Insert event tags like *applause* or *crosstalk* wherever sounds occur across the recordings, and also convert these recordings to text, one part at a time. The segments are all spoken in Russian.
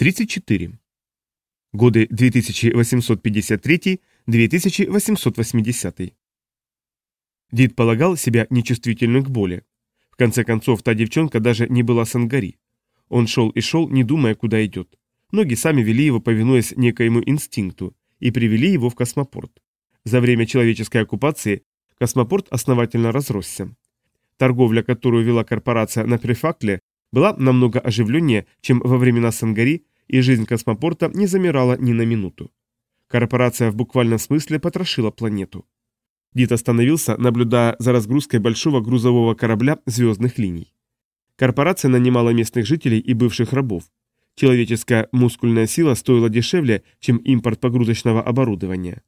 34. Годы 2853-2880. Дид полагал себя нечувствительным к боли. В конце концов, та девчонка даже не была сангари. Он шел и шел, не думая, куда идет. Ноги сами вели его, повинуясь некоему инстинкту, и привели его в космопорт. За время человеческой оккупации космопорт основательно разросся. Торговля, которую вела корпорация на префактле, была намного оживленнее, чем во времена Сангари и жизнь космопорта не замирала ни на минуту. Корпорация в буквальном смысле потрошила планету. Дит остановился, наблюдая за разгрузкой большого грузового корабля звездных линий. Корпорация нанимала местных жителей и бывших рабов. Человеческая мускульная сила стоила дешевле, чем импорт погрузочного оборудования.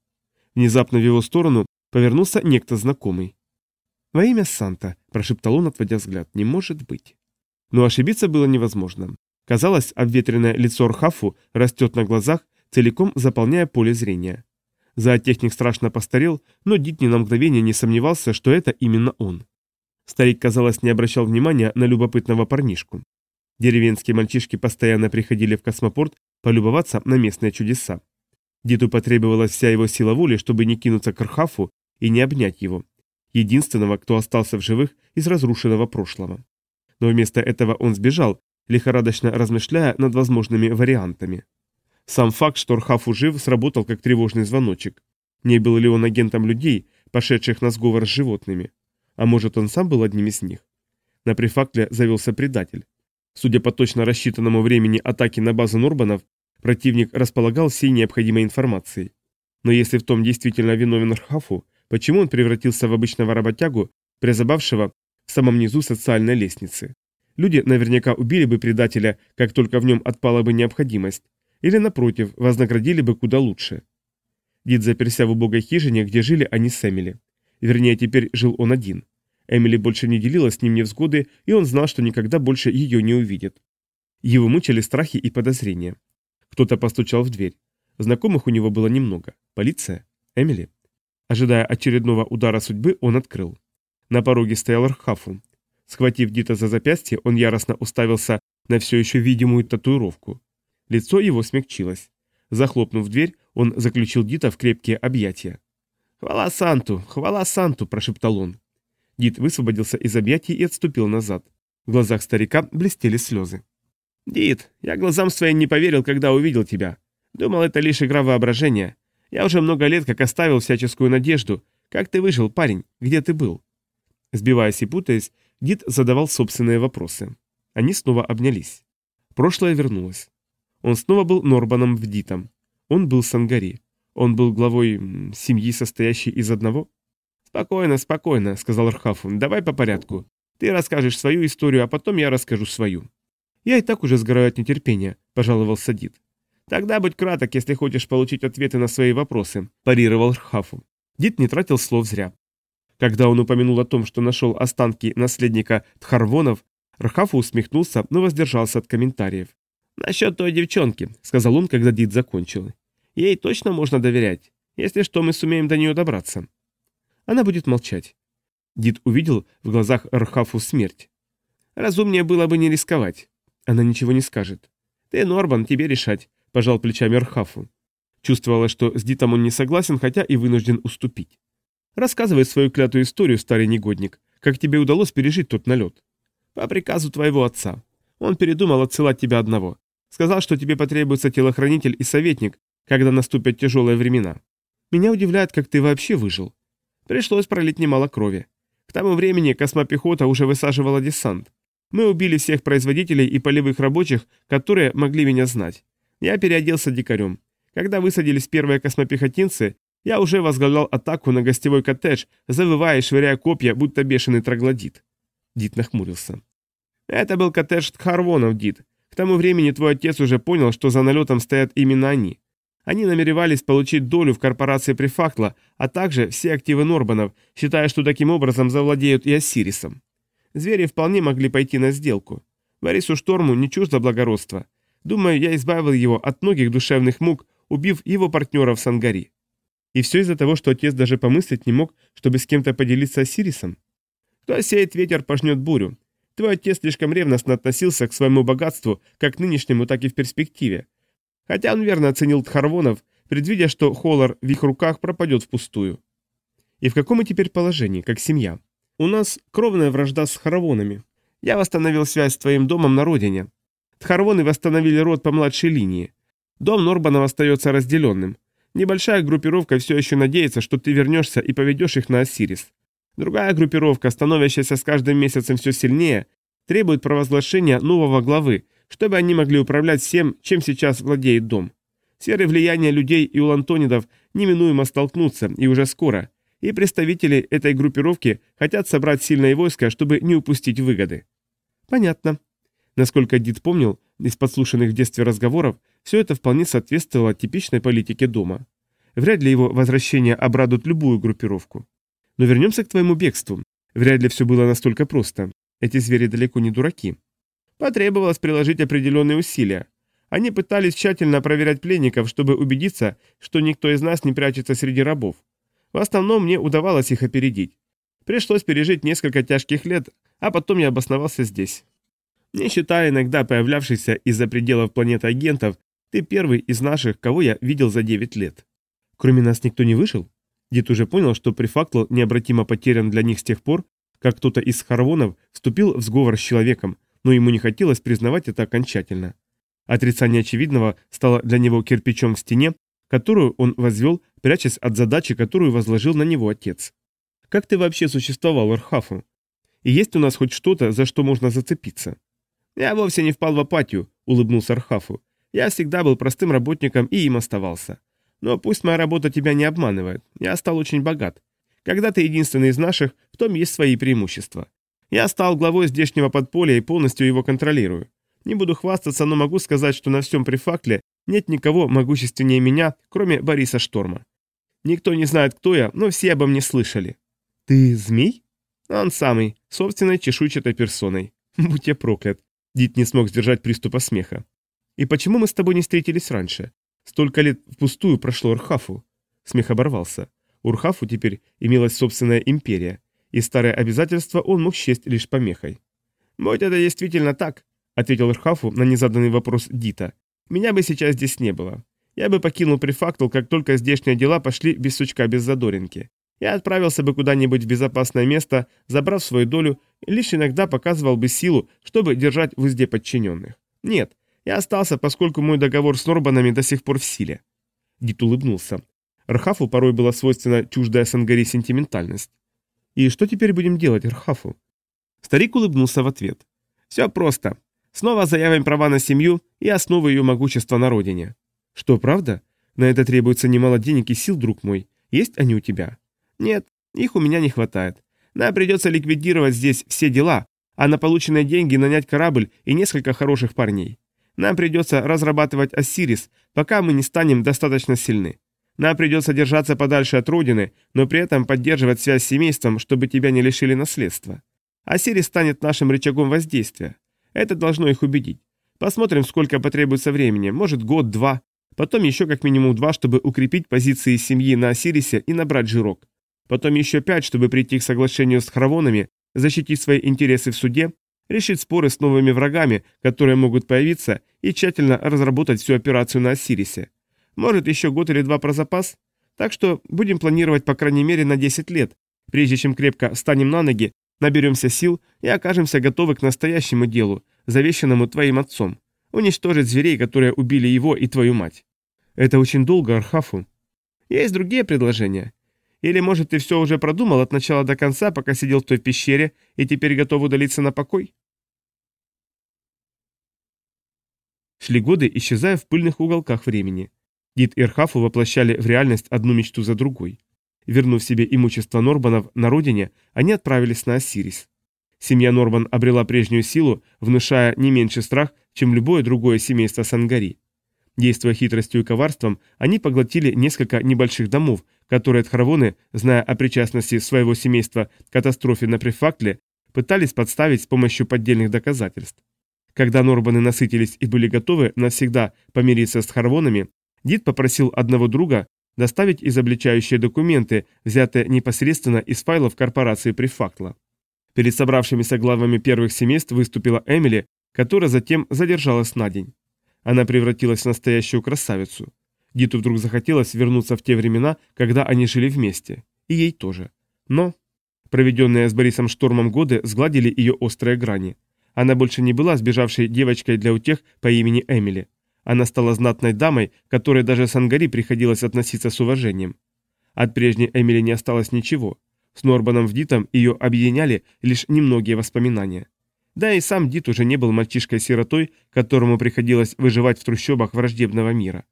Внезапно в его сторону повернулся некто знакомый. «Во имя Санта», – прошептал он, отводя взгляд, – «не может быть». Но ошибиться было невозможно. Казалось, обветренное лицо Рхафу растет на глазах, целиком заполняя поле зрения. Зоотехник страшно постарел, но дитни на мгновение не сомневался, что это именно он. Старик, казалось, не обращал внимания на любопытного парнишку. Деревенские мальчишки постоянно приходили в космопорт полюбоваться на местные чудеса. Диту потребовалась вся его сила воли, чтобы не кинуться к Рхафу и не обнять его, единственного, кто остался в живых из разрушенного прошлого. Но вместо этого он сбежал, лихорадочно размышляя над возможными вариантами. Сам факт, что Рхафу жив, сработал как тревожный звоночек. Не был ли он агентом людей, пошедших на сговор с животными? А может, он сам был одним из них? На префактле завелся предатель. Судя по точно рассчитанному времени атаки на базу Норбанов, противник располагал всей необходимой информацией. Но если в том действительно виновен Рхафу, почему он превратился в обычного работягу, призабавшего в самом низу социальной лестницы? Люди наверняка убили бы предателя, как только в нем отпала бы необходимость, или, напротив, вознаградили бы куда лучше. Дид заперся в убогой хижине, где жили они с Эмили. Вернее, теперь жил он один. Эмили больше не делила с ним невзгоды, и он знал, что никогда больше ее не увидит. Его мучили страхи и подозрения. Кто-то постучал в дверь. Знакомых у него было немного. Полиция? Эмили? Ожидая очередного удара судьбы, он открыл. На пороге стоял Архафун. Схватив Дита за запястье, он яростно уставился на все еще видимую татуировку. Лицо его смягчилось. Захлопнув дверь, он заключил Дита в крепкие объятия. «Хвала Санту! Хвала Санту!» – прошептал он. Дит высвободился из объятий и отступил назад. В глазах старика блестели слезы. «Дит, я глазам своим не поверил, когда увидел тебя. Думал, это лишь игра воображения. Я уже много лет как оставил всяческую надежду. Как ты выжил, парень? Где ты был?» Сбиваясь и путаясь, Дид задавал собственные вопросы. Они снова обнялись. Прошлое вернулось. Он снова был Норбаном в Вдитом. Он был Сангари. Он был главой семьи, состоящей из одного? «Спокойно, спокойно», — сказал Рхафу. «Давай по порядку. Ты расскажешь свою историю, а потом я расскажу свою». «Я и так уже сгораю от нетерпения», — пожаловался Дид. «Тогда будь краток, если хочешь получить ответы на свои вопросы», – парировал Рхафу. Дид не тратил слов зря. Когда он упомянул о том, что нашел останки наследника Тхарвонов, Рхафу усмехнулся, но воздержался от комментариев. «Насчет той девчонки», — сказал он, когда Дид закончил. «Ей точно можно доверять. Если что, мы сумеем до нее добраться». Она будет молчать. Дид увидел в глазах Рхафу смерть. «Разумнее было бы не рисковать. Она ничего не скажет. Ты, Норбан, тебе решать», — пожал плечами Рхафу. Чувствовала, что с Дитом он не согласен, хотя и вынужден уступить. Рассказывай свою клятую историю, старый негодник, как тебе удалось пережить тот налет. По приказу твоего отца. Он передумал отсылать тебя одного. Сказал, что тебе потребуется телохранитель и советник, когда наступят тяжелые времена. Меня удивляет, как ты вообще выжил. Пришлось пролить немало крови. К тому времени космопехота уже высаживала десант. Мы убили всех производителей и полевых рабочих, которые могли меня знать. Я переоделся дикарем. Когда высадились первые космопехотинцы, я уже возглавлял атаку на гостевой коттедж, завывая и швыряя копья, будто бешеный троглодит. Дит нахмурился. Это был коттедж Тхарвонов, Дит. К тому времени твой отец уже понял, что за налетом стоят именно они. Они намеревались получить долю в корпорации Префактла, а также все активы Норбанов, считая, что таким образом завладеют и Осирисом. Звери вполне могли пойти на сделку. Варису Шторму не чуждо благородство. Думаю, я избавил его от многих душевных мук, убив его партнеров Сангари. И все из-за того, что отец даже помыслить не мог, чтобы с кем-то поделиться с Сирисом? Кто осеет ветер, пожнет бурю. Твой отец слишком ревностно относился к своему богатству, как нынешнему, так и в перспективе. Хотя он верно оценил Тхарвонов, предвидя, что Холлар в их руках пропадет впустую. И в каком мы теперь положении, как семья? У нас кровная вражда с Тхарвонами. Я восстановил связь с твоим домом на родине. Тхарвоны восстановили род по младшей линии. Дом Норбанов остается разделенным. Небольшая группировка все еще надеется, что ты вернешься и поведешь их на Осирис. Другая группировка, становящаяся с каждым месяцем все сильнее, требует провозглашения нового главы, чтобы они могли управлять всем, чем сейчас владеет дом. Серые влияния людей и улантонидов неминуемо столкнутся, и уже скоро. И представители этой группировки хотят собрать сильное войско, чтобы не упустить выгоды. Понятно. Насколько Дид помнил, из подслушанных в детстве разговоров, все это вполне соответствовало типичной политике дома. Вряд ли его возвращение обрадует любую группировку. Но вернемся к твоему бегству. Вряд ли все было настолько просто. Эти звери далеко не дураки. Потребовалось приложить определенные усилия. Они пытались тщательно проверять пленников, чтобы убедиться, что никто из нас не прячется среди рабов. В основном мне удавалось их опередить. Пришлось пережить несколько тяжких лет, а потом я обосновался здесь. Не считая иногда появлявшихся из-за пределов планеты агентов, ты первый из наших, кого я видел за 9 лет. Кроме нас никто не вышел? Дед уже понял, что Префактло необратимо потерян для них с тех пор, как кто-то из Харвонов вступил в сговор с человеком, но ему не хотелось признавать это окончательно. Отрицание очевидного стало для него кирпичом в стене, которую он возвел, прячась от задачи, которую возложил на него отец. Как ты вообще существовал, Архафу? И есть у нас хоть что-то, за что можно зацепиться? Я вовсе не впал в апатию, улыбнулся Архафу. Я всегда был простым работником и им оставался. Но пусть моя работа тебя не обманывает, я стал очень богат. Когда ты единственный из наших, в том есть свои преимущества. Я стал главой здешнего подполья и полностью его контролирую. Не буду хвастаться, но могу сказать, что на всем префакле нет никого могущественнее меня, кроме Бориса Шторма. Никто не знает, кто я, но все обо мне слышали. Ты змей? Он самый, собственной чешуйчатой персоной. *laughs* Будь я проклят. Дит не смог сдержать приступа смеха. И почему мы с тобой не встретились раньше? Столько лет впустую прошло Урхафу. Смех оборвался. Урхафу теперь имелась собственная империя, и старое обязательство он мог счесть лишь помехой. «Будь это действительно так», — ответил Урхафу на незаданный вопрос Дита, — «меня бы сейчас здесь не было. Я бы покинул префактул, как только здешние дела пошли без сучка, без задоринки. Я отправился бы куда-нибудь в безопасное место, забрав свою долю, и лишь иногда показывал бы силу, чтобы держать в узде подчиненных. Нет, я остался, поскольку мой договор с Норбанами до сих пор в силе». Дит улыбнулся. Рхафу порой была свойственна чуждая Сангари сентиментальность. «И что теперь будем делать, Рхафу?» Старик улыбнулся в ответ. «Все просто. Снова заявим права на семью и основы ее могущества на родине». «Что, правда? На это требуется немало денег и сил, друг мой. Есть они у тебя?» «Нет, их у меня не хватает. Нам придется ликвидировать здесь все дела, а на полученные деньги нанять корабль и несколько хороших парней. Нам придется разрабатывать Ассирис, пока мы не станем достаточно сильны. Нам придется держаться подальше от родины, но при этом поддерживать связь с семейством, чтобы тебя не лишили наследства. Ассирис станет нашим рычагом воздействия. Это должно их убедить. Посмотрим, сколько потребуется времени, может год-два, потом еще как минимум два, чтобы укрепить позиции семьи на Осирисе и набрать жирок. Потом еще пять, чтобы прийти к соглашению с Хравонами, защитить свои интересы в суде решить споры с новыми врагами, которые могут появиться, и тщательно разработать всю операцию на Осирисе. Может, еще год или два про запас? Так что будем планировать по крайней мере на 10 лет, прежде чем крепко встанем на ноги, наберемся сил и окажемся готовы к настоящему делу, завещанному твоим отцом. Уничтожить зверей, которые убили его и твою мать. Это очень долго, Архафу. Есть другие предложения. Или, может, ты все уже продумал от начала до конца, пока сидел в той пещере и теперь готов удалиться на покой? Шли годы, исчезая в пыльных уголках времени. Дид и Ирхафу воплощали в реальность одну мечту за другой. Вернув себе имущество Норбанов на родине, они отправились на Осирис. Семья Норбан обрела прежнюю силу, внушая не меньше страх, чем любое другое семейство Сангари. Действуя хитростью и коварством, они поглотили несколько небольших домов, которые Тхарвоны, зная о причастности своего семейства к катастрофе на Префактле, пытались подставить с помощью поддельных доказательств. Когда Норбаны насытились и были готовы навсегда помириться с Харвонами, Дид попросил одного друга доставить изобличающие документы, взятые непосредственно из файлов корпорации Префактла. Перед собравшимися главами первых семейств выступила Эмили, которая затем задержалась на день. Она превратилась в настоящую красавицу. Диту вдруг захотелось вернуться в те времена, когда они жили вместе. И ей тоже. Но проведенные с Борисом Штормом годы сгладили ее острые грани. Она больше не была сбежавшей девочкой для утех по имени Эмили. Она стала знатной дамой, которой даже Сангари приходилось относиться с уважением. От прежней Эмили не осталось ничего. С Норбаном в Дитом ее объединяли лишь немногие воспоминания. Да и сам Дит уже не был мальчишкой-сиротой, которому приходилось выживать в трущобах враждебного мира.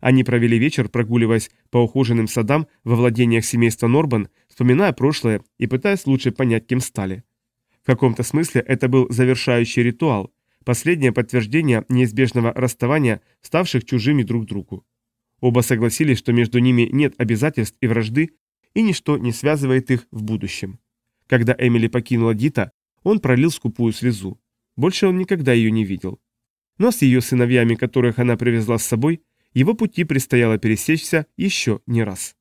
Они провели вечер, прогуливаясь по ухоженным садам во владениях семейства Норбан, вспоминая прошлое и пытаясь лучше понять, кем стали. В каком-то смысле это был завершающий ритуал, последнее подтверждение неизбежного расставания, ставших чужими друг другу. Оба согласились, что между ними нет обязательств и вражды, и ничто не связывает их в будущем. Когда Эмили покинула Дита, он пролил скупую слезу. Больше он никогда ее не видел. Но с ее сыновьями, которых она привезла с собой, его пути предстояло пересечься еще не раз.